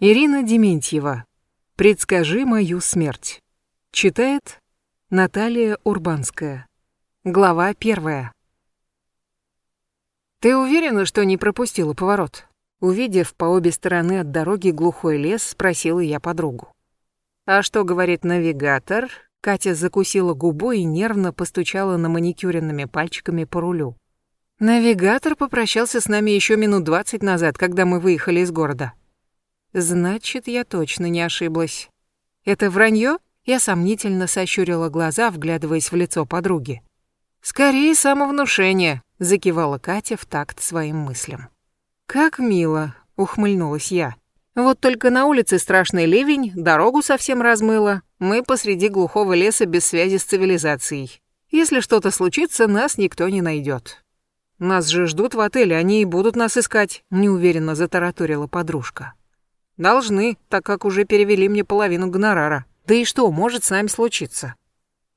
Ирина Дементьева. «Предскажи мою смерть». Читает Наталья Урбанская. Глава первая. «Ты уверена, что не пропустила поворот?» Увидев по обе стороны от дороги глухой лес, спросила я подругу. «А что говорит навигатор?» Катя закусила губу и нервно постучала на маникюренными пальчиками по рулю. «Навигатор попрощался с нами еще минут двадцать назад, когда мы выехали из города». «Значит, я точно не ошиблась. Это вранье?» Я сомнительно сощурила глаза, вглядываясь в лицо подруги. «Скорее самовнушение», — закивала Катя в такт своим мыслям. «Как мило», — ухмыльнулась я. «Вот только на улице страшный ливень, дорогу совсем размыло. Мы посреди глухого леса без связи с цивилизацией. Если что-то случится, нас никто не найдет. «Нас же ждут в отеле, они и будут нас искать», — неуверенно затараторила подружка. «Должны, так как уже перевели мне половину гонорара. Да и что может с нами случиться?»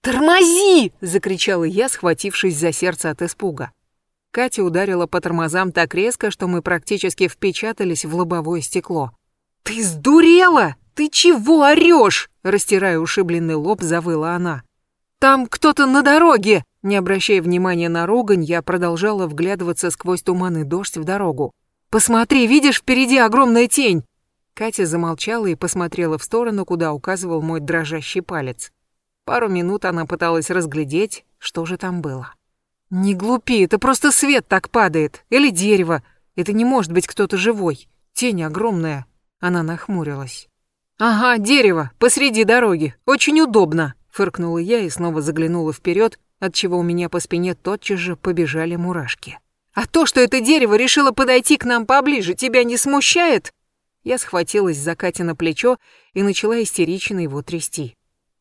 «Тормози!» — закричала я, схватившись за сердце от испуга. Катя ударила по тормозам так резко, что мы практически впечатались в лобовое стекло. «Ты сдурела? Ты чего орёшь?» Растирая ушибленный лоб, завыла она. «Там кто-то на дороге!» Не обращая внимания на ругань, я продолжала вглядываться сквозь туман и дождь в дорогу. «Посмотри, видишь, впереди огромная тень!» Катя замолчала и посмотрела в сторону, куда указывал мой дрожащий палец. Пару минут она пыталась разглядеть, что же там было. «Не глупи, это просто свет так падает. Или дерево. Это не может быть кто-то живой. Тень огромная». Она нахмурилась. «Ага, дерево, посреди дороги. Очень удобно», — фыркнула я и снова заглянула вперед, отчего у меня по спине тотчас же побежали мурашки. «А то, что это дерево решило подойти к нам поближе, тебя не смущает?» Я схватилась за Катя на плечо и начала истерично его трясти.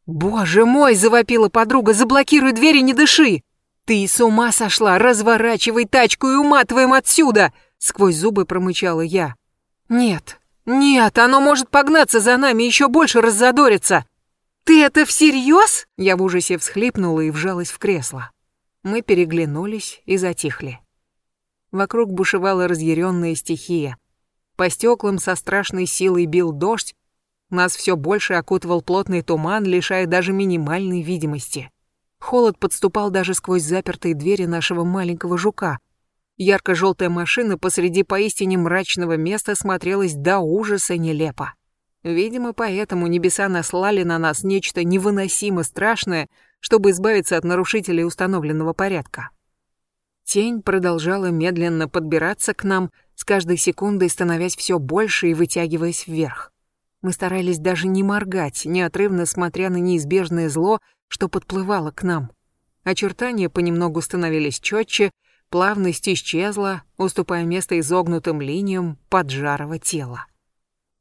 «Боже мой!» — завопила подруга. «Заблокируй дверь и не дыши!» «Ты с ума сошла! Разворачивай тачку и уматываем отсюда!» Сквозь зубы промычала я. «Нет, нет, оно может погнаться за нами и еще больше раззадориться!» «Ты это всерьез?» Я в ужасе всхлипнула и вжалась в кресло. Мы переглянулись и затихли. Вокруг бушевала разъяренная стихия. По стеклам со страшной силой бил дождь, нас все больше окутывал плотный туман, лишая даже минимальной видимости. Холод подступал даже сквозь запертые двери нашего маленького жука. Ярко-желтая машина посреди поистине мрачного места смотрелась до ужаса нелепо. Видимо, поэтому небеса наслали на нас нечто невыносимо страшное, чтобы избавиться от нарушителей установленного порядка. Тень продолжала медленно подбираться к нам, с каждой секундой становясь все больше и вытягиваясь вверх. Мы старались даже не моргать, неотрывно смотря на неизбежное зло, что подплывало к нам. Очертания понемногу становились четче, плавность исчезла, уступая место изогнутым линиям поджарого тела.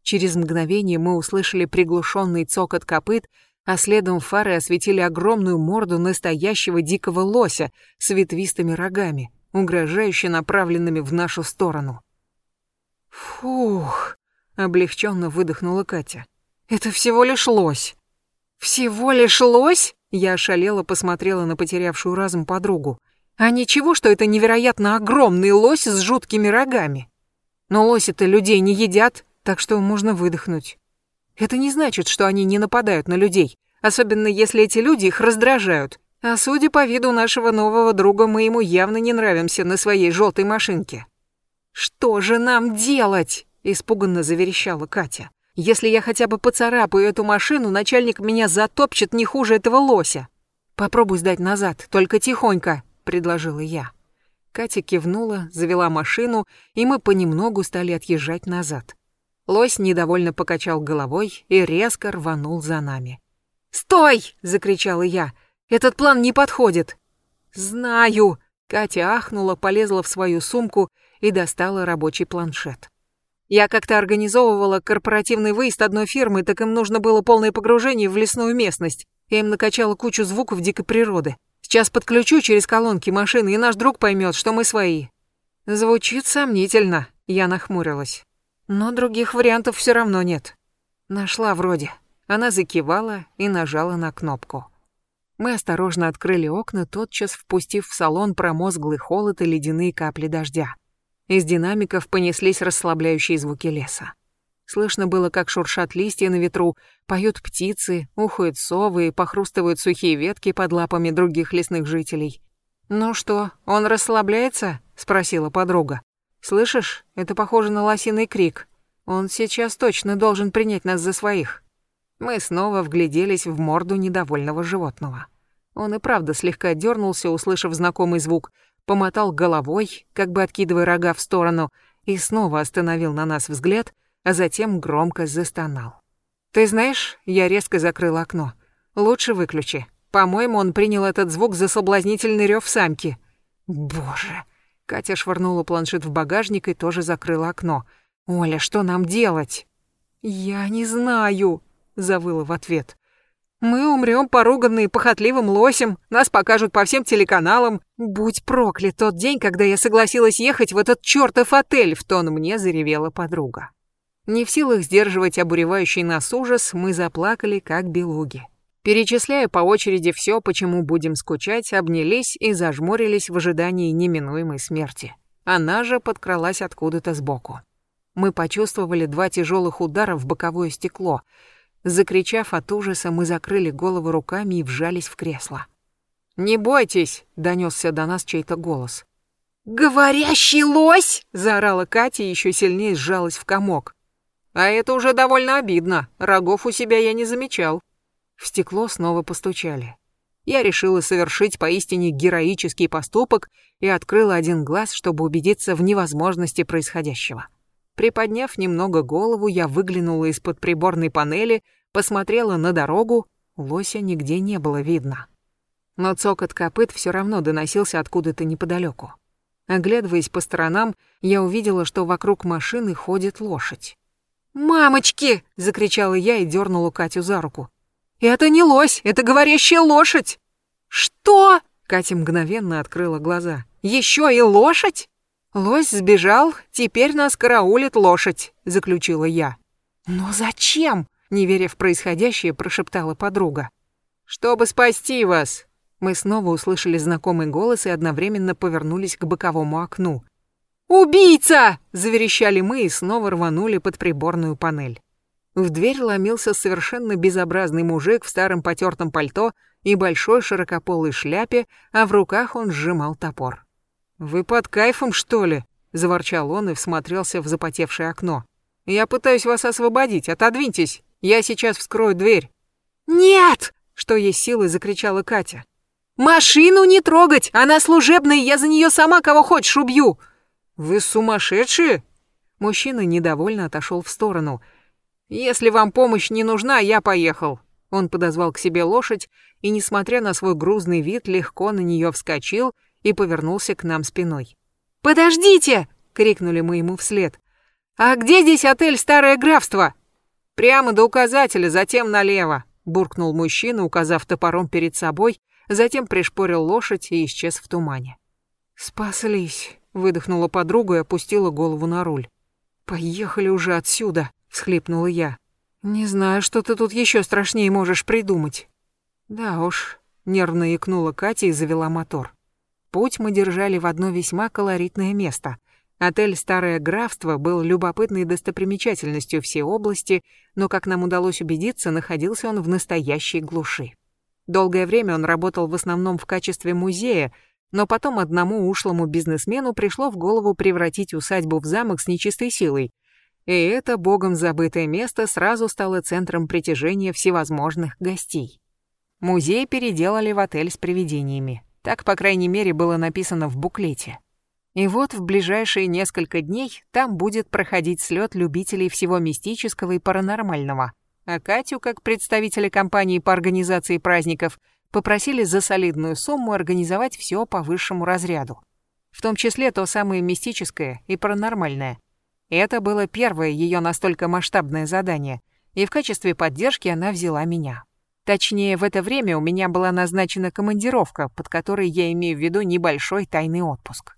Через мгновение мы услышали приглушенный цокот копыт, а следом фары осветили огромную морду настоящего дикого лося с ветвистыми рогами, угрожающе направленными в нашу сторону. «Фух!» Облегченно выдохнула Катя. Это всего лишь лось. Всего лишь лось? Я ошалела посмотрела на потерявшую разум подругу. А ничего, что это невероятно огромный лось с жуткими рогами. Но лоси-то людей не едят, так что можно выдохнуть. Это не значит, что они не нападают на людей, особенно если эти люди их раздражают. А судя по виду нашего нового друга, мы ему явно не нравимся на своей желтой машинке. Что же нам делать? Испуганно заверещала Катя. «Если я хотя бы поцарапаю эту машину, начальник меня затопчет не хуже этого лося». «Попробуй сдать назад, только тихонько», — предложила я. Катя кивнула, завела машину, и мы понемногу стали отъезжать назад. Лось недовольно покачал головой и резко рванул за нами. «Стой!» — закричала я. «Этот план не подходит». «Знаю!» — Катя ахнула, полезла в свою сумку и достала рабочий планшет. Я как-то организовывала корпоративный выезд одной фирмы, так им нужно было полное погружение в лесную местность. Я им накачала кучу звуков дикой природы. Сейчас подключу через колонки машины, и наш друг поймет, что мы свои. Звучит сомнительно, я нахмурилась. Но других вариантов все равно нет. Нашла вроде. Она закивала и нажала на кнопку. Мы осторожно открыли окна, тотчас впустив в салон промозглый холод и ледяные капли дождя. Из динамиков понеслись расслабляющие звуки леса. Слышно было, как шуршат листья на ветру, поют птицы, ухают совы и похрустывают сухие ветки под лапами других лесных жителей. «Ну что, он расслабляется?» — спросила подруга. «Слышишь, это похоже на лосиный крик. Он сейчас точно должен принять нас за своих». Мы снова вгляделись в морду недовольного животного. Он и правда слегка дернулся, услышав знакомый звук, помотал головой, как бы откидывая рога в сторону, и снова остановил на нас взгляд, а затем громко застонал. «Ты знаешь, я резко закрыла окно. Лучше выключи. По-моему, он принял этот звук за соблазнительный рев самки». «Боже!» Катя швырнула планшет в багажник и тоже закрыла окно. «Оля, что нам делать?» «Я не знаю», — завыла в ответ. Мы умрем поруганные похотливым лосем, нас покажут по всем телеканалам. Будь проклят тот день, когда я согласилась ехать в этот чертов отель, в тон мне заревела подруга. Не в силах сдерживать обуревающий нас ужас, мы заплакали, как белуги. Перечисляя по очереди все, почему будем скучать, обнялись и зажмурились в ожидании неминуемой смерти. Она же подкралась откуда-то сбоку. Мы почувствовали два тяжелых удара в боковое стекло — Закричав от ужаса, мы закрыли голову руками и вжались в кресло. «Не бойтесь!» — донесся до нас чей-то голос. «Говорящий лось!» — заорала Катя и еще сильнее сжалась в комок. «А это уже довольно обидно. Рогов у себя я не замечал». В стекло снова постучали. Я решила совершить поистине героический поступок и открыла один глаз, чтобы убедиться в невозможности происходящего. Приподняв немного голову, я выглянула из-под приборной панели, посмотрела на дорогу, лося нигде не было видно. Но цокот копыт все равно доносился откуда-то неподалеку. Оглядываясь по сторонам, я увидела, что вокруг машины ходит лошадь. «Мамочки!» — закричала я и дернула Катю за руку. «Это не лось, это говорящая лошадь!» «Что?» — Катя мгновенно открыла глаза. «Еще и лошадь?» «Лось сбежал, теперь нас караулит лошадь», — заключила я. «Но зачем?» — не веря в происходящее, прошептала подруга. «Чтобы спасти вас!» Мы снова услышали знакомый голос и одновременно повернулись к боковому окну. «Убийца!» — заверещали мы и снова рванули под приборную панель. В дверь ломился совершенно безобразный мужик в старом потертом пальто и большой широкополой шляпе, а в руках он сжимал топор. «Вы под кайфом, что ли?» — заворчал он и всмотрелся в запотевшее окно. «Я пытаюсь вас освободить, отодвиньтесь, я сейчас вскрою дверь». «Нет!» — что есть силы, закричала Катя. «Машину не трогать! Она служебная, я за нее сама кого хочешь убью!» «Вы сумасшедшие?» Мужчина недовольно отошел в сторону. «Если вам помощь не нужна, я поехал». Он подозвал к себе лошадь и, несмотря на свой грузный вид, легко на нее вскочил и повернулся к нам спиной. «Подождите!» — крикнули мы ему вслед. «А где здесь отель «Старое графство»?» «Прямо до указателя, затем налево», — буркнул мужчина, указав топором перед собой, затем пришпорил лошадь и исчез в тумане. «Спаслись», — выдохнула подруга и опустила голову на руль. «Поехали уже отсюда», — всхлипнула я. «Не знаю, что ты тут еще страшнее можешь придумать». «Да уж», — нервно икнула Катя и завела мотор. Путь мы держали в одно весьма колоритное место. Отель «Старое графство» был любопытной достопримечательностью всей области, но, как нам удалось убедиться, находился он в настоящей глуши. Долгое время он работал в основном в качестве музея, но потом одному ушлому бизнесмену пришло в голову превратить усадьбу в замок с нечистой силой. И это богом забытое место сразу стало центром притяжения всевозможных гостей. Музей переделали в отель с привидениями. Так, по крайней мере, было написано в буклете. И вот в ближайшие несколько дней там будет проходить слет любителей всего мистического и паранормального. А Катю, как представителя компании по организации праздников, попросили за солидную сумму организовать все по высшему разряду. В том числе то самое мистическое и паранормальное. Это было первое ее настолько масштабное задание, и в качестве поддержки она взяла меня. Точнее, в это время у меня была назначена командировка, под которой я имею в виду небольшой тайный отпуск.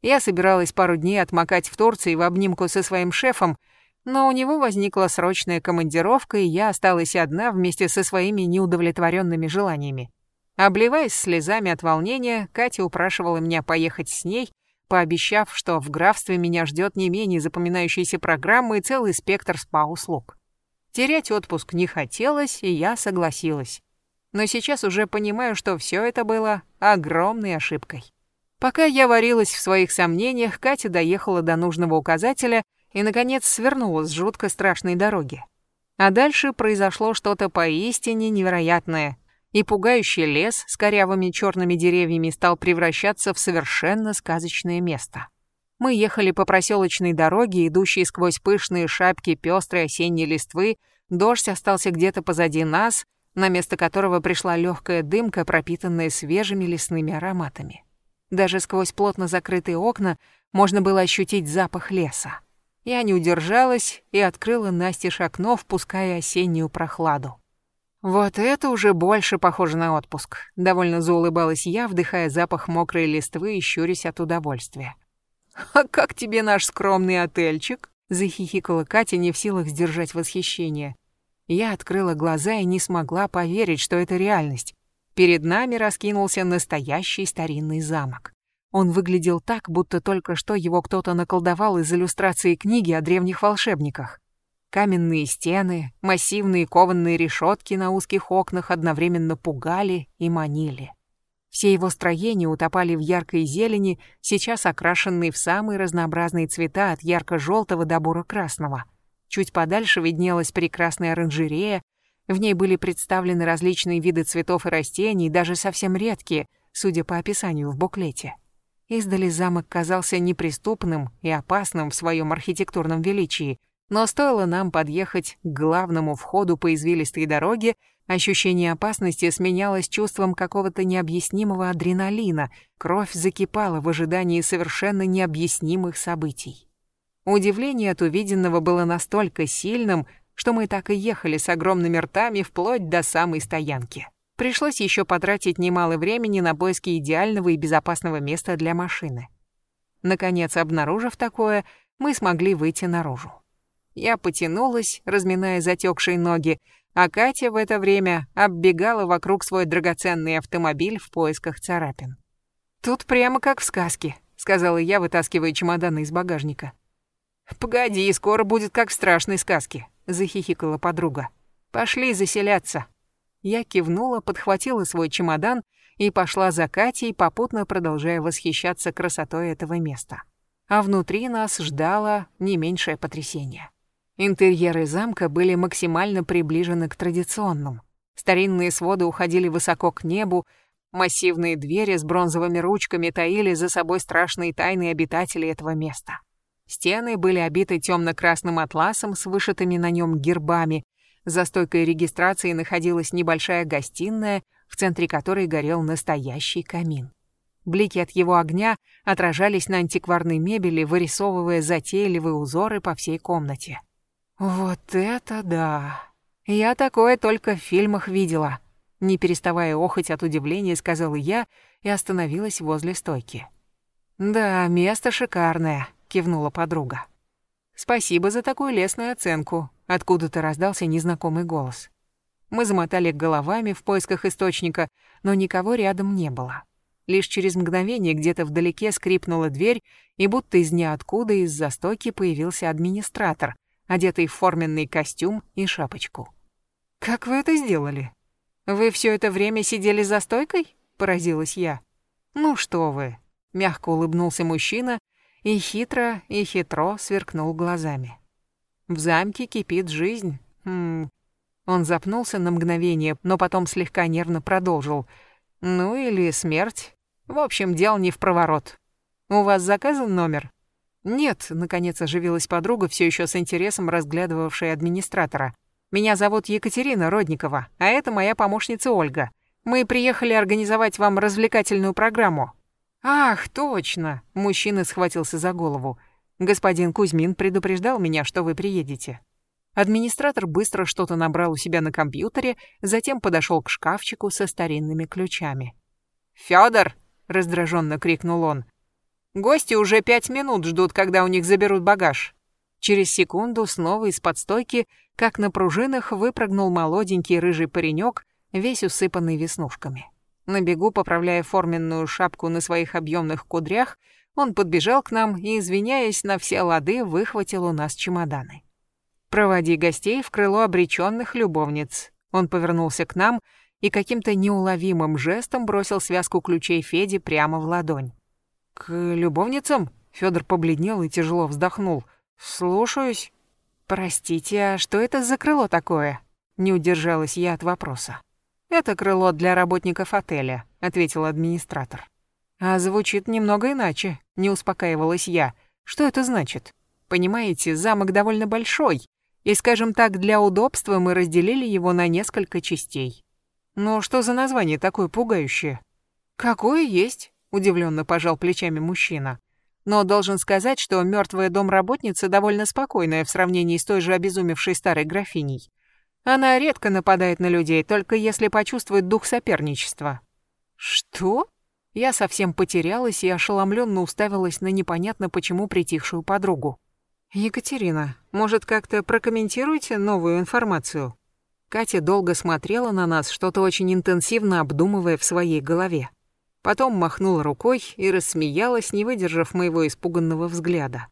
Я собиралась пару дней отмокать в Турции в обнимку со своим шефом, но у него возникла срочная командировка, и я осталась одна вместе со своими неудовлетворенными желаниями. Обливаясь слезами от волнения, Катя упрашивала меня поехать с ней, пообещав, что в графстве меня ждет не менее запоминающаяся программа и целый спектр спа-услуг. Терять отпуск не хотелось, и я согласилась. Но сейчас уже понимаю, что все это было огромной ошибкой. Пока я варилась в своих сомнениях, Катя доехала до нужного указателя и, наконец, свернула с жутко страшной дороги. А дальше произошло что-то поистине невероятное, и пугающий лес с корявыми черными деревьями стал превращаться в совершенно сказочное место. Мы ехали по проселочной дороге, идущей сквозь пышные шапки пестрой осенней листвы, дождь остался где-то позади нас, на место которого пришла легкая дымка, пропитанная свежими лесными ароматами. Даже сквозь плотно закрытые окна можно было ощутить запах леса. Я не удержалась и открыла настежь окно, впуская осеннюю прохладу. Вот это уже больше похоже на отпуск. Довольно заулыбалась я, вдыхая запах мокрой листвы и щурясь от удовольствия. «А как тебе наш скромный отельчик?» — захихикала Катя, не в силах сдержать восхищение. Я открыла глаза и не смогла поверить, что это реальность. Перед нами раскинулся настоящий старинный замок. Он выглядел так, будто только что его кто-то наколдовал из иллюстрации книги о древних волшебниках. Каменные стены, массивные кованные решетки на узких окнах одновременно пугали и манили. Все его строения утопали в яркой зелени, сейчас окрашенные в самые разнообразные цвета от ярко-желтого до буро-красного. Чуть подальше виднелась прекрасная оранжерея, в ней были представлены различные виды цветов и растений, даже совсем редкие, судя по описанию в буклете. Издали замок казался неприступным и опасным в своем архитектурном величии — но стоило нам подъехать к главному входу по извилистой дороге, ощущение опасности сменялось чувством какого-то необъяснимого адреналина, кровь закипала в ожидании совершенно необъяснимых событий. Удивление от увиденного было настолько сильным, что мы так и ехали с огромными ртами вплоть до самой стоянки. Пришлось еще потратить немало времени на поиски идеального и безопасного места для машины. Наконец, обнаружив такое, мы смогли выйти наружу. Я потянулась, разминая затекшие ноги, а Катя в это время оббегала вокруг свой драгоценный автомобиль в поисках царапин. «Тут прямо как в сказке», — сказала я, вытаскивая чемоданы из багажника. «Погоди, скоро будет как в страшной сказке», — захихикала подруга. «Пошли заселяться». Я кивнула, подхватила свой чемодан и пошла за Катей, попутно продолжая восхищаться красотой этого места. А внутри нас ждало не меньшее потрясение. Интерьеры замка были максимально приближены к традиционным. Старинные своды уходили высоко к небу, массивные двери с бронзовыми ручками таили за собой страшные тайны обитателей этого места. Стены были обиты темно-красным атласом с вышитыми на нем гербами. За стойкой регистрации находилась небольшая гостиная, в центре которой горел настоящий камин. Блики от его огня отражались на антикварной мебели, вырисовывая затейливые узоры по всей комнате. Вот это да! Я такое только в фильмах видела. Не переставая охоть от удивления, сказала я и остановилась возле стойки. «Да, место шикарное», — кивнула подруга. «Спасибо за такую лестную оценку», — откуда-то раздался незнакомый голос. Мы замотали головами в поисках источника, но никого рядом не было. Лишь через мгновение где-то вдалеке скрипнула дверь, и будто из ниоткуда из застойки появился администратор, одетый в форменный костюм и шапочку. «Как вы это сделали? Вы все это время сидели за стойкой?» — поразилась я. «Ну что вы!» — мягко улыбнулся мужчина и хитро и хитро сверкнул глазами. «В замке кипит жизнь. Хм...» Он запнулся на мгновение, но потом слегка нервно продолжил. «Ну или смерть. В общем, дел не в проворот. У вас заказан номер?» «Нет», — наконец оживилась подруга, все еще с интересом разглядывавшая администратора. «Меня зовут Екатерина Родникова, а это моя помощница Ольга. Мы приехали организовать вам развлекательную программу». «Ах, точно!» — мужчина схватился за голову. «Господин Кузьмин предупреждал меня, что вы приедете». Администратор быстро что-то набрал у себя на компьютере, затем подошел к шкафчику со старинными ключами. «Фёдор!» — раздраженно крикнул он. Гости уже пять минут ждут, когда у них заберут багаж. Через секунду снова из-под стойки, как на пружинах, выпрыгнул молоденький рыжий паренек, весь усыпанный веснушками. На бегу, поправляя форменную шапку на своих объемных кудрях, Он подбежал к нам и, извиняясь на все лады, выхватил у нас чемоданы. «Проводи гостей в крыло обреченных любовниц». Он повернулся к нам и каким-то неуловимым жестом бросил связку ключей Феде прямо в ладонь. «К любовницам?» Федор побледнел и тяжело вздохнул. «Слушаюсь». «Простите, а что это за крыло такое?» Не удержалась я от вопроса. «Это крыло для работников отеля», — ответил администратор. «А звучит немного иначе», — не успокаивалась я. «Что это значит?» «Понимаете, замок довольно большой, и, скажем так, для удобства мы разделили его на несколько частей. Но что за название такое пугающее?» «Какое есть?» — удивленно пожал плечами мужчина. «Но должен сказать, что мертвая домработница довольно спокойная в сравнении с той же обезумевшей старой графиней. Она редко нападает на людей, только если почувствует дух соперничества». «Что?» Я совсем потерялась и ошеломленно уставилась на непонятно почему притихшую подругу. «Екатерина, может, как-то прокомментируйте новую информацию?» Катя долго смотрела на нас, что-то очень интенсивно обдумывая в своей голове. Потом махнула рукой и рассмеялась, не выдержав моего испуганного взгляда.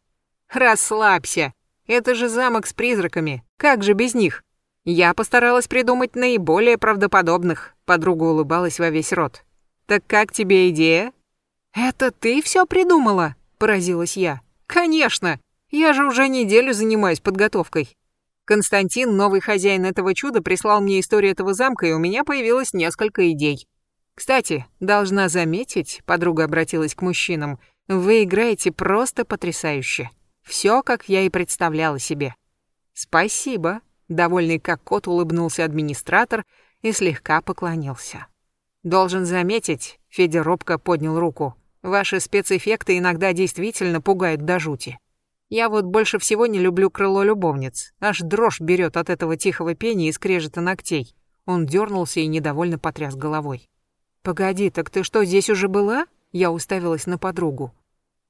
«Расслабься! Это же замок с призраками. Как же без них? Я постаралась придумать наиболее правдоподобных», — подруга улыбалась во весь рот. «Так как тебе идея?» «Это ты все придумала?» — поразилась я. «Конечно! Я же уже неделю занимаюсь подготовкой. Константин, новый хозяин этого чуда, прислал мне историю этого замка, и у меня появилось несколько идей. Кстати, должна заметить, подруга обратилась к мужчинам, вы играете просто потрясающе. Все, как я и представляла себе. Спасибо, довольный как кот улыбнулся администратор и слегка поклонился. Должен заметить, Федя робко поднял руку. Ваши спецэффекты иногда действительно пугают до жути. Я вот больше всего не люблю крыло любовниц. Аж дрожь берет от этого тихого пения и скрежета ногтей. Он дернулся и недовольно потряс головой. «Погоди, так ты что, здесь уже была?» Я уставилась на подругу.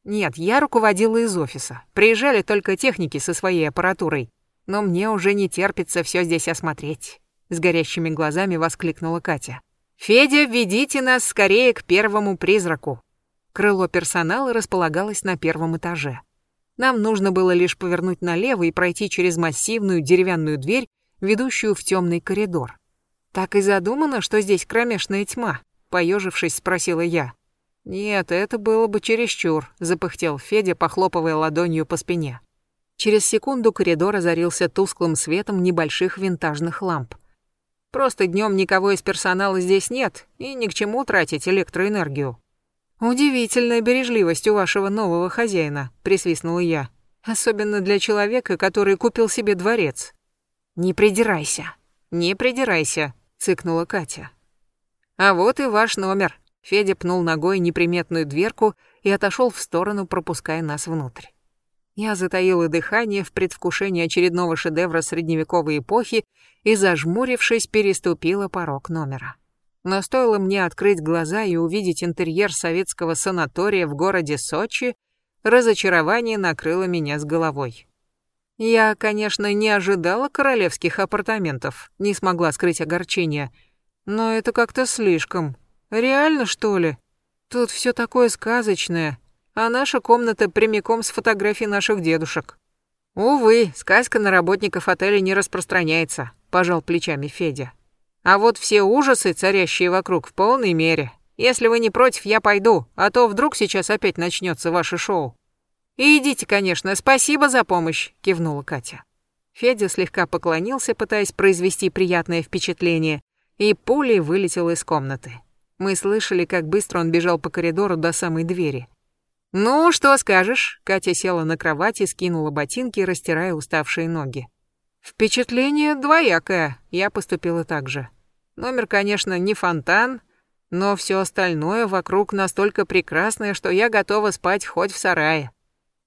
«Нет, я руководила из офиса. Приезжали только техники со своей аппаратурой. Но мне уже не терпится все здесь осмотреть», — с горящими глазами воскликнула Катя. «Федя, ведите нас скорее к первому призраку». Крыло персонала располагалось на первом этаже. Нам нужно было лишь повернуть налево и пройти через массивную деревянную дверь, ведущую в темный коридор. «Так и задумано, что здесь кромешная тьма?» — поежившись, спросила я. «Нет, это было бы чересчур», — запыхтел Федя, похлопывая ладонью по спине. Через секунду коридор озарился тусклым светом небольших винтажных ламп. Просто днем никого из персонала здесь нет, и ни к чему тратить электроэнергию. Удивительная бережливость у вашего нового хозяина, присвистнула я. Особенно для человека, который купил себе дворец. Не придирайся. Не придирайся, цыкнула Катя. А вот и ваш номер. Федя пнул ногой неприметную дверку и отошел в сторону, пропуская нас внутрь. Я затаила дыхание в предвкушении очередного шедевра средневековой эпохи и, зажмурившись, переступила порог номера. Но стоило мне открыть глаза и увидеть интерьер советского санатория в городе Сочи, разочарование накрыло меня с головой. Я, конечно, не ожидала королевских апартаментов, не смогла скрыть огорчение, но это как-то слишком. Реально, что ли? Тут все такое сказочное, а наша комната прямиком с фотографий наших дедушек. Увы, сказка на работников отеля не распространяется пожал плечами Федя. А вот все ужасы, царящие вокруг, в полной мере. Если вы не против, я пойду, а то вдруг сейчас опять начнется ваше шоу. И идите, конечно, спасибо за помощь, кивнула Катя. Федя слегка поклонился, пытаясь произвести приятное впечатление, и пулей вылетел из комнаты. Мы слышали, как быстро он бежал по коридору до самой двери. «Ну, что скажешь?» Катя села на кровати, скинула ботинки, растирая уставшие ноги. Впечатление двоякое, я поступила так же. Номер, конечно, не фонтан, но все остальное вокруг настолько прекрасное, что я готова спать хоть в сарае.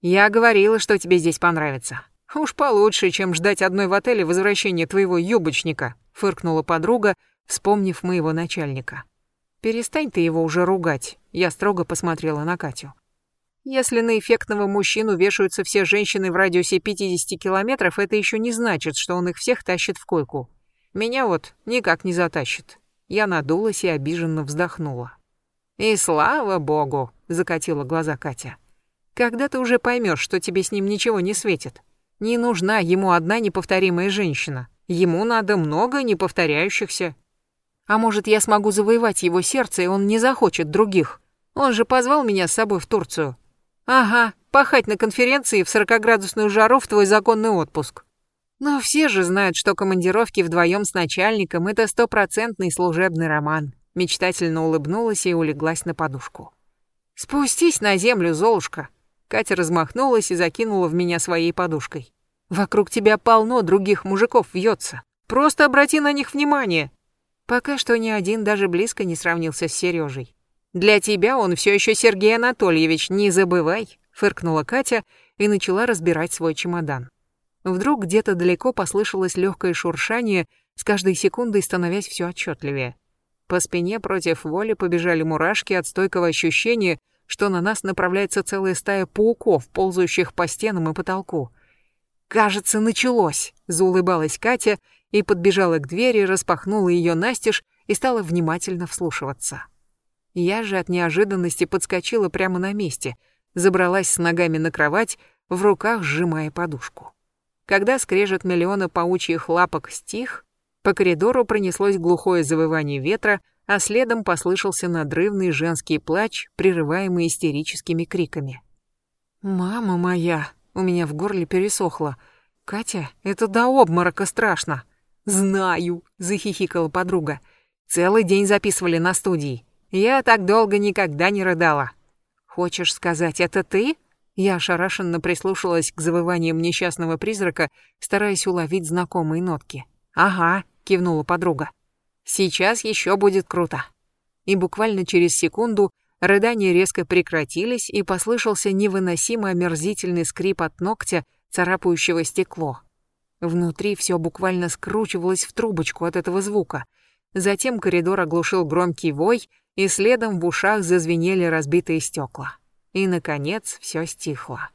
Я говорила, что тебе здесь понравится. Уж получше, чем ждать одной в отеле возвращения твоего юбочника, фыркнула подруга, вспомнив моего начальника. Перестань ты его уже ругать, я строго посмотрела на Катю. Если на эффектного мужчину вешаются все женщины в радиусе 50 километров, это еще не значит, что он их всех тащит в койку. Меня вот никак не затащит. Я надулась и обиженно вздохнула. «И слава богу!» — закатила глаза Катя. Когда ты уже поймешь, что тебе с ним ничего не светит? Не нужна ему одна неповторимая женщина. Ему надо много неповторяющихся. А может, я смогу завоевать его сердце, и он не захочет других? Он же позвал меня с собой в Турцию. Ага, пахать на конференции в сорокоградусную жару в твой законный отпуск. Но все же знают, что командировки вдвоем с начальником — это стопроцентный служебный роман. Мечтательно улыбнулась и улеглась на подушку. «Спустись на землю, Золушка!» Катя размахнулась и закинула в меня своей подушкой. «Вокруг тебя полно других мужиков вьется. Просто обрати на них внимание!» Пока что ни один даже близко не сравнился с Сережей. «Для тебя он все еще Сергей Анатольевич, не забывай!» Фыркнула Катя и начала разбирать свой чемодан. Вдруг где-то далеко послышалось легкое шуршание, с каждой секундой становясь все отчетливее. По спине против воли побежали мурашки от стойкого ощущения, что на нас направляется целая стая пауков, ползающих по стенам и потолку. «Кажется, началось!» — заулыбалась Катя и подбежала к двери, распахнула ее настежь и стала внимательно вслушиваться. Я же от неожиданности подскочила прямо на месте, забралась с ногами на кровать, в руках сжимая подушку. Когда скрежет миллиона паучьих лапок стих, по коридору пронеслось глухое завывание ветра, а следом послышался надрывный женский плач, прерываемый истерическими криками. «Мама моя!» — у меня в горле пересохло. «Катя, это до обморока страшно!» «Знаю!» — захихикала подруга. «Целый день записывали на студии. Я так долго никогда не рыдала». «Хочешь сказать, это ты?» Я ошарашенно прислушалась к завываниям несчастного призрака, стараясь уловить знакомые нотки. «Ага», — кивнула подруга. «Сейчас еще будет круто». И буквально через секунду рыдания резко прекратились, и послышался невыносимо омерзительный скрип от ногтя, царапающего стекло. Внутри все буквально скручивалось в трубочку от этого звука. Затем коридор оглушил громкий вой, и следом в ушах зазвенели разбитые стекла. И, наконец, все стихло.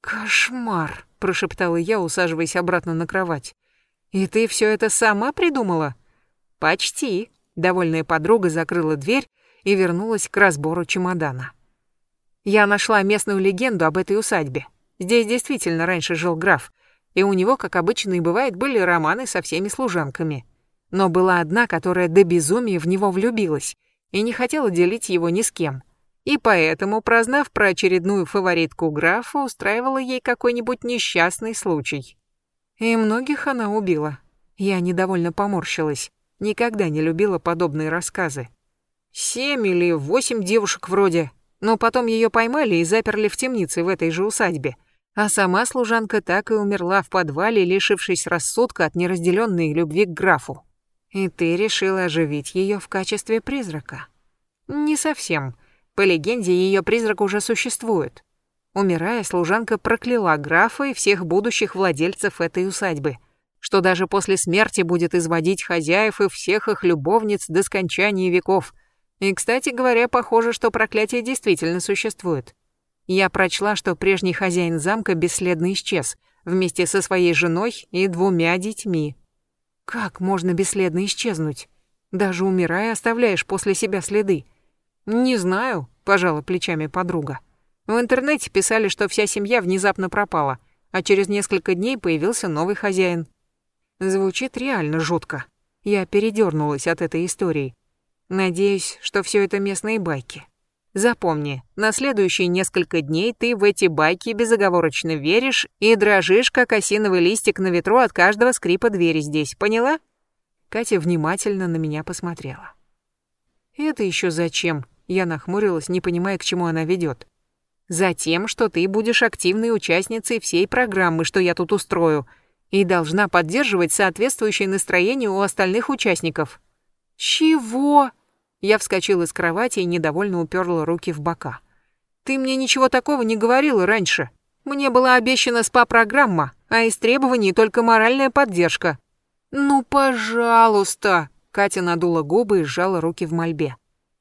«Кошмар!» — прошептала я, усаживаясь обратно на кровать. «И ты все это сама придумала?» «Почти». Довольная подруга закрыла дверь и вернулась к разбору чемодана. Я нашла местную легенду об этой усадьбе. Здесь действительно раньше жил граф, и у него, как обычно и бывает, были романы со всеми служанками. Но была одна, которая до безумия в него влюбилась и не хотела делить его ни с кем и поэтому, прознав про очередную фаворитку графа, устраивала ей какой-нибудь несчастный случай. И многих она убила. Я недовольно поморщилась. Никогда не любила подобные рассказы. Семь или восемь девушек вроде. Но потом ее поймали и заперли в темнице в этой же усадьбе. А сама служанка так и умерла в подвале, лишившись рассудка от неразделенной любви к графу. И ты решила оживить ее в качестве призрака? Не совсем. По легенде, ее призрак уже существует. Умирая, служанка прокляла графа и всех будущих владельцев этой усадьбы, что даже после смерти будет изводить хозяев и всех их любовниц до скончания веков. И, кстати говоря, похоже, что проклятие действительно существует. Я прочла, что прежний хозяин замка бесследно исчез, вместе со своей женой и двумя детьми. Как можно бесследно исчезнуть? Даже умирая, оставляешь после себя следы. «Не знаю», — пожала плечами подруга. В интернете писали, что вся семья внезапно пропала, а через несколько дней появился новый хозяин. Звучит реально жутко. Я передернулась от этой истории. Надеюсь, что все это местные байки. Запомни, на следующие несколько дней ты в эти байки безоговорочно веришь и дрожишь, как осиновый листик на ветру от каждого скрипа двери здесь, поняла? Катя внимательно на меня посмотрела. «Это еще зачем?» Я нахмурилась, не понимая, к чему она ведет. Затем, что ты будешь активной участницей всей программы, что я тут устрою, и должна поддерживать соответствующее настроение у остальных участников. Чего? Я вскочила с кровати и недовольно уперла руки в бока. Ты мне ничего такого не говорила раньше. Мне была обещана СПА-программа, а из требований только моральная поддержка. Ну, пожалуйста, Катя надула губы и сжала руки в мольбе.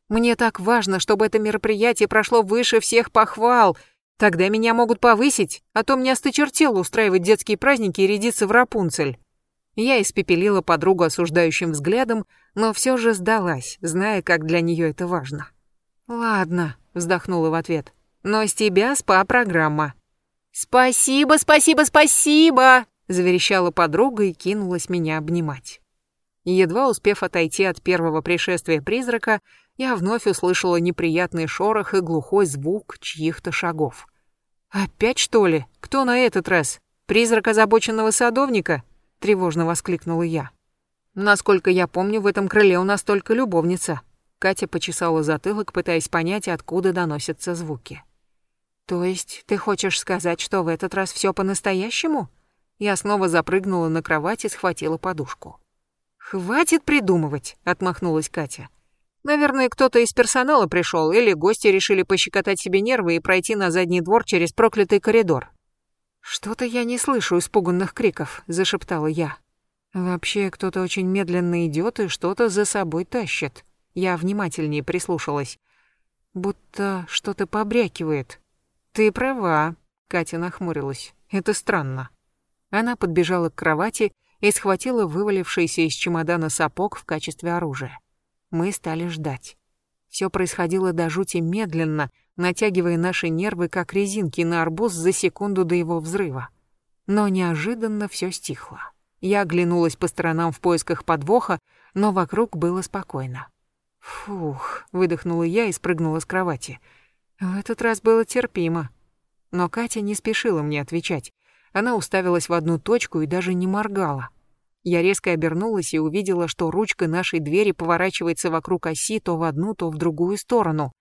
Мне так важно, чтобы это мероприятие прошло выше всех похвал. Тогда меня могут повысить, а то мне осточертело устраивать детские праздники и рядиться в Рапунцель. Я испепелила подругу осуждающим взглядом, но все же сдалась, зная, как для нее это важно. «Ладно», — вздохнула в ответ. но с тебя спа-программа». «Спасибо, спасибо, спасибо!» заверещала подруга и кинулась меня обнимать. Едва успев отойти от первого пришествия призрака, я вновь услышала неприятный шорох и глухой звук чьих-то шагов. «Опять, что ли? Кто на этот раз? Призрак озабоченного садовника?» — тревожно воскликнула я. «Насколько я помню, в этом крыле у нас только любовница». Катя почесала затылок, пытаясь понять, откуда доносятся звуки. «То есть ты хочешь сказать, что в этот раз все по-настоящему?» Я снова запрыгнула на кровать и схватила подушку. «Хватит придумывать», — отмахнулась Катя. «Наверное, кто-то из персонала пришел, или гости решили пощекотать себе нервы и пройти на задний двор через проклятый коридор». «Что-то я не слышу испуганных криков», — зашептала я. «Вообще, кто-то очень медленно идет и что-то за собой тащит». Я внимательнее прислушалась. Будто что-то побрякивает. «Ты права», — Катя нахмурилась. «Это странно». Она подбежала к кровати и схватила вывалившийся из чемодана сапог в качестве оружия. Мы стали ждать. Все происходило до жути медленно, натягивая наши нервы как резинки на арбуз за секунду до его взрыва. Но неожиданно все стихло. Я оглянулась по сторонам в поисках подвоха, но вокруг было спокойно. «Фух», — выдохнула я и спрыгнула с кровати. В этот раз было терпимо. Но Катя не спешила мне отвечать. Она уставилась в одну точку и даже не моргала. Я резко обернулась и увидела, что ручка нашей двери поворачивается вокруг оси то в одну, то в другую сторону.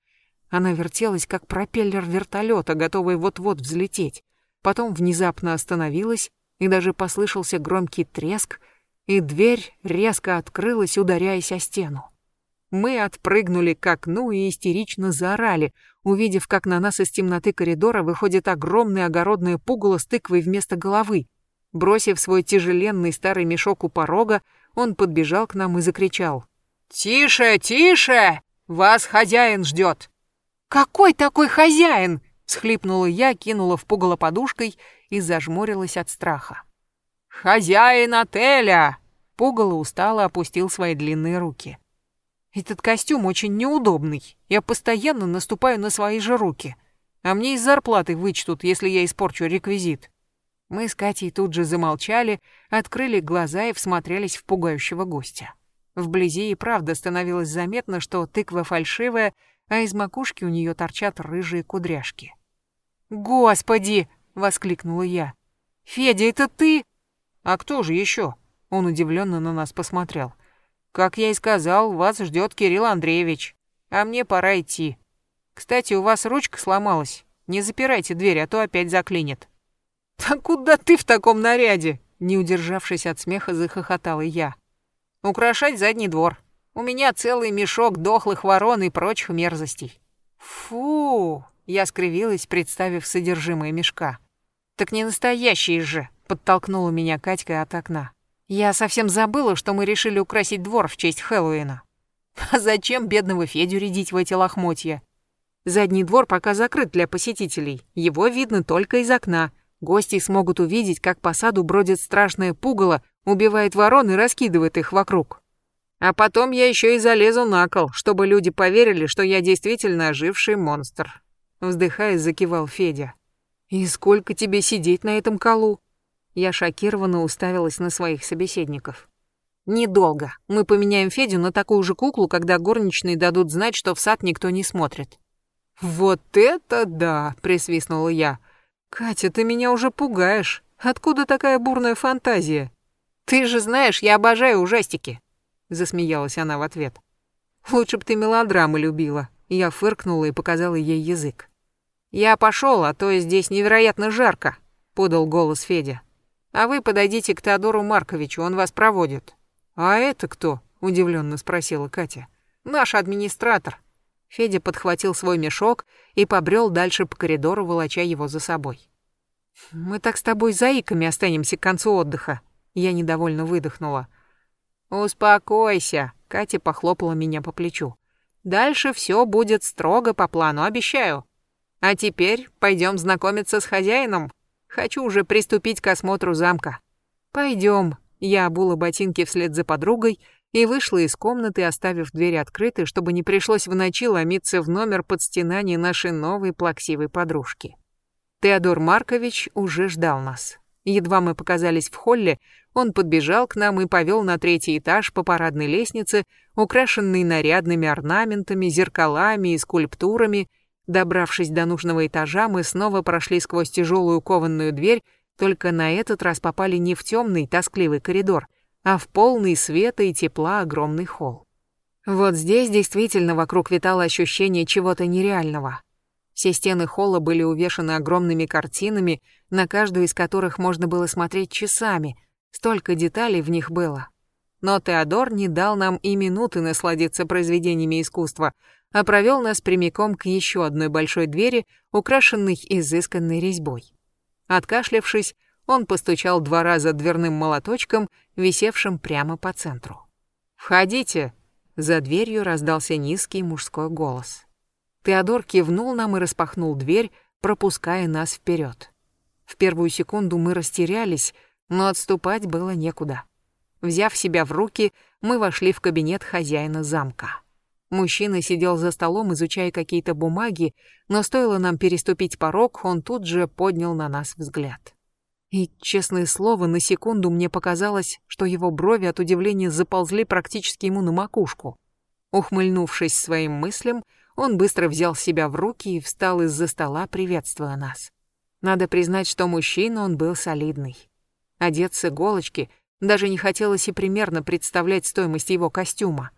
Она вертелась, как пропеллер вертолета, готовый вот-вот взлететь. Потом внезапно остановилась, и даже послышался громкий треск, и дверь резко открылась, ударяясь о стену. Мы отпрыгнули к окну и истерично заорали, увидев, как на нас из темноты коридора выходит огромное огородное пугало с тыквой вместо головы. Бросив свой тяжеленный старый мешок у порога, он подбежал к нам и закричал. «Тише, тише! Вас хозяин ждет!» «Какой такой хозяин?» — всхлипнула я, кинула в пугало подушкой и зажмурилась от страха. «Хозяин отеля!» Пугало устало опустил свои длинные руки. Этот костюм очень неудобный. Я постоянно наступаю на свои же руки. А мне из зарплаты вычтут, если я испорчу реквизит. Мы с Катей тут же замолчали, открыли глаза и всмотрелись в пугающего гостя. Вблизи и правда становилось заметно, что тыква фальшивая, а из макушки у нее торчат рыжие кудряшки. «Господи!» — воскликнула я. «Федя, это ты?» «А кто же еще?» Он удивленно на нас посмотрел. Как я и сказал, вас ждет Кирилл Андреевич. А мне пора идти. Кстати, у вас ручка сломалась. Не запирайте дверь, а то опять заклинит. Да куда ты в таком наряде? Не удержавшись от смеха, захохотала я. Украшать задний двор. У меня целый мешок дохлых ворон и прочих мерзостей. Фу! Я скривилась, представив содержимое мешка. Так не настоящие же, подтолкнула меня Катька от окна. Я совсем забыла, что мы решили украсить двор в честь Хэллоуина. А зачем бедного Федю рядить в эти лохмотья? Задний двор пока закрыт для посетителей. Его видно только из окна. Гости смогут увидеть, как по саду бродит страшное пугало, убивает ворон и раскидывает их вокруг. А потом я еще и залезу на кол, чтобы люди поверили, что я действительно оживший монстр. Вздыхая, закивал Федя. И сколько тебе сидеть на этом колу? Я шокированно уставилась на своих собеседников. «Недолго. Мы поменяем Федю на такую же куклу, когда горничные дадут знать, что в сад никто не смотрит». «Вот это да!» — присвистнула я. «Катя, ты меня уже пугаешь. Откуда такая бурная фантазия?» «Ты же знаешь, я обожаю ужастики!» — засмеялась она в ответ. «Лучше б ты мелодрамы любила». Я фыркнула и показала ей язык. «Я пошел, а то здесь невероятно жарко», — подал голос Федя. А вы подойдите к Теодору Марковичу, он вас проводит. А это кто? удивленно спросила Катя. Наш администратор. Федя подхватил свой мешок и побрел дальше по коридору, волоча его за собой. Мы так с тобой заиками останемся к концу отдыха. Я недовольно выдохнула. Успокойся, Катя похлопала меня по плечу. Дальше все будет строго по плану, обещаю. А теперь пойдем знакомиться с хозяином. Хочу уже приступить к осмотру замка. Пойдем. Я обула ботинки вслед за подругой и вышла из комнаты, оставив дверь открытой, чтобы не пришлось в ночи ломиться в номер под стенание нашей новой плаксивой подружки. Теодор Маркович уже ждал нас. Едва мы показались в холле, он подбежал к нам и повел на третий этаж по парадной лестнице, украшенной нарядными орнаментами, зеркалами и скульптурами. Добравшись до нужного этажа, мы снова прошли сквозь тяжелую кованную дверь, только на этот раз попали не в темный, тоскливый коридор, а в полный света и тепла огромный холл. Вот здесь действительно вокруг витало ощущение чего-то нереального. Все стены холла были увешаны огромными картинами, на каждую из которых можно было смотреть часами, столько деталей в них было. Но Теодор не дал нам и минуты насладиться произведениями искусства, а провел нас прямиком к еще одной большой двери, украшенной изысканной резьбой. Откашлявшись, он постучал два раза дверным молоточком, висевшим прямо по центру. «Входите!» За дверью раздался низкий мужской голос. Теодор кивнул нам и распахнул дверь, пропуская нас вперед. В первую секунду мы растерялись, но отступать было некуда. Взяв себя в руки, мы вошли в кабинет хозяина замка. Мужчина сидел за столом, изучая какие-то бумаги, но стоило нам переступить порог, он тут же поднял на нас взгляд. И, честное слово, на секунду мне показалось, что его брови от удивления заползли практически ему на макушку. Ухмыльнувшись своим мыслям, он быстро взял себя в руки и встал из-за стола, приветствуя нас. Надо признать, что мужчина он был солидный. Одет с иголочки, даже не хотелось и примерно представлять стоимость его костюма.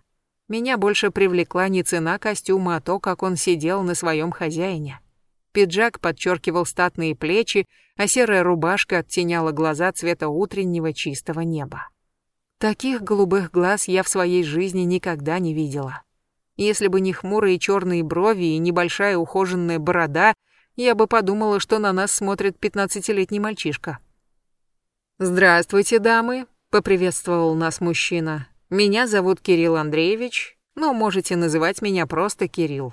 Меня больше привлекла не цена костюма, а то, как он сидел на своем хозяине. Пиджак подчеркивал статные плечи, а серая рубашка оттеняла глаза цвета утреннего чистого неба. Таких голубых глаз я в своей жизни никогда не видела. Если бы не хмурые черные брови и небольшая ухоженная борода, я бы подумала, что на нас смотрит пятнадцатилетний мальчишка. «Здравствуйте, дамы», — поприветствовал нас мужчина. «Меня зовут Кирилл Андреевич, но можете называть меня просто Кирилл.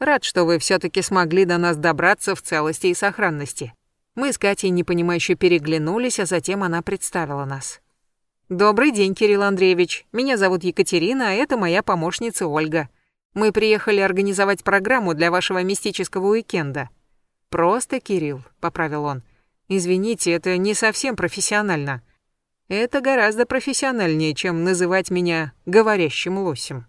Рад, что вы все-таки смогли до нас добраться в целости и сохранности. Мы с Катей непонимающе переглянулись, а затем она представила нас. «Добрый день, Кирилл Андреевич. Меня зовут Екатерина, а это моя помощница Ольга. Мы приехали организовать программу для вашего мистического уикенда». «Просто Кирилл», — поправил он. «Извините, это не совсем профессионально. Это гораздо профессиональнее, чем называть меня говорящим лосем».